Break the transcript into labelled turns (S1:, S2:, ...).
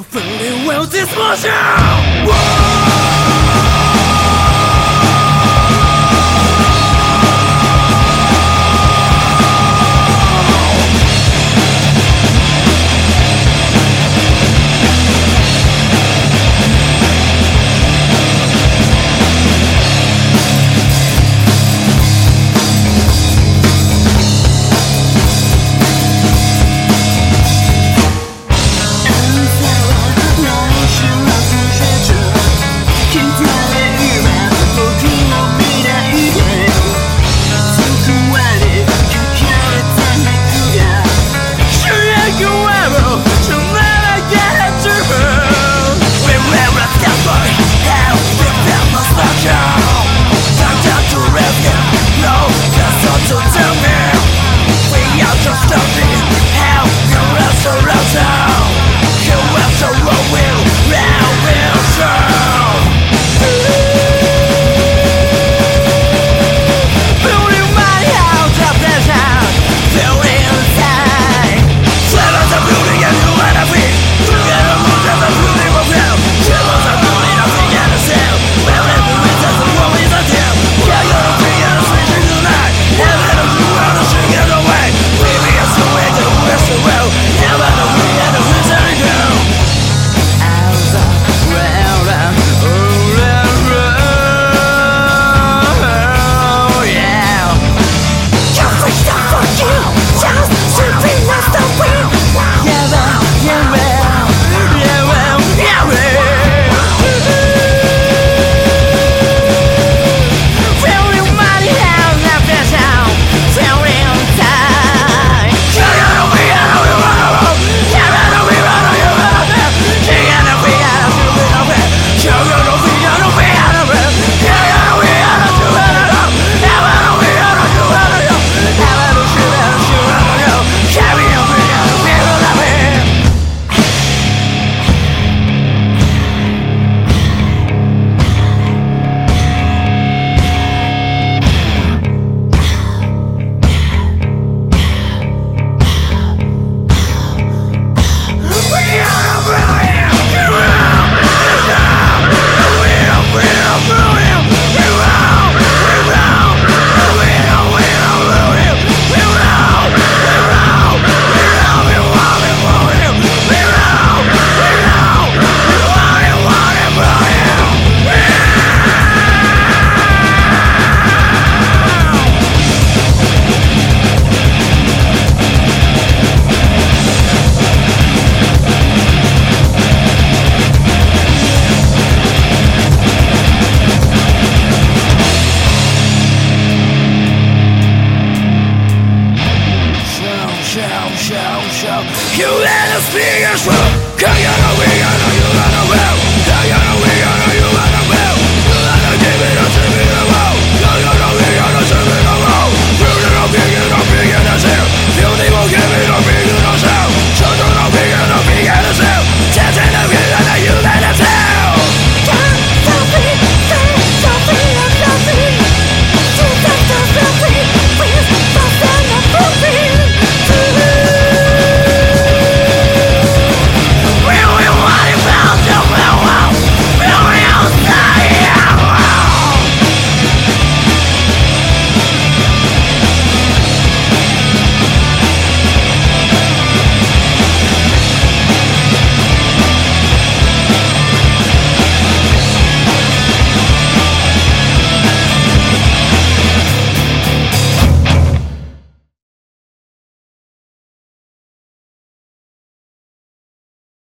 S1: Nobody will this motion! Tell show You let us be your show we gotta, you gotta